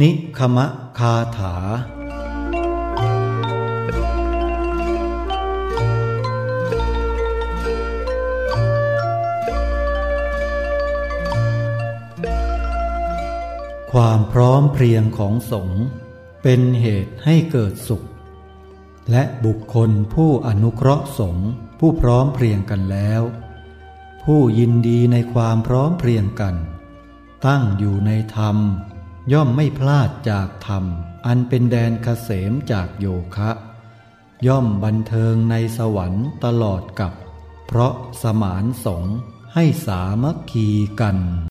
นิคมะคาถา ความพร้อมเพรียงของสงฆ์เป็นเหตุให้เกิดสุข และบุคคลผู้อนุเคราะห์สงฆ์ผู้พร้อมเพรียงกันแล้ว ผู้ยินดีในความพร้อมเพรียงกัน ตั้งอยู่ในธรรม ย่อมไม่พลาดจากธรรม อันเป็นแดนเกษมจากโยคะ ย่อมบันเทิงในสวรรค์ตลอดกับ เพราะสมานสงให้สามัคคีกัน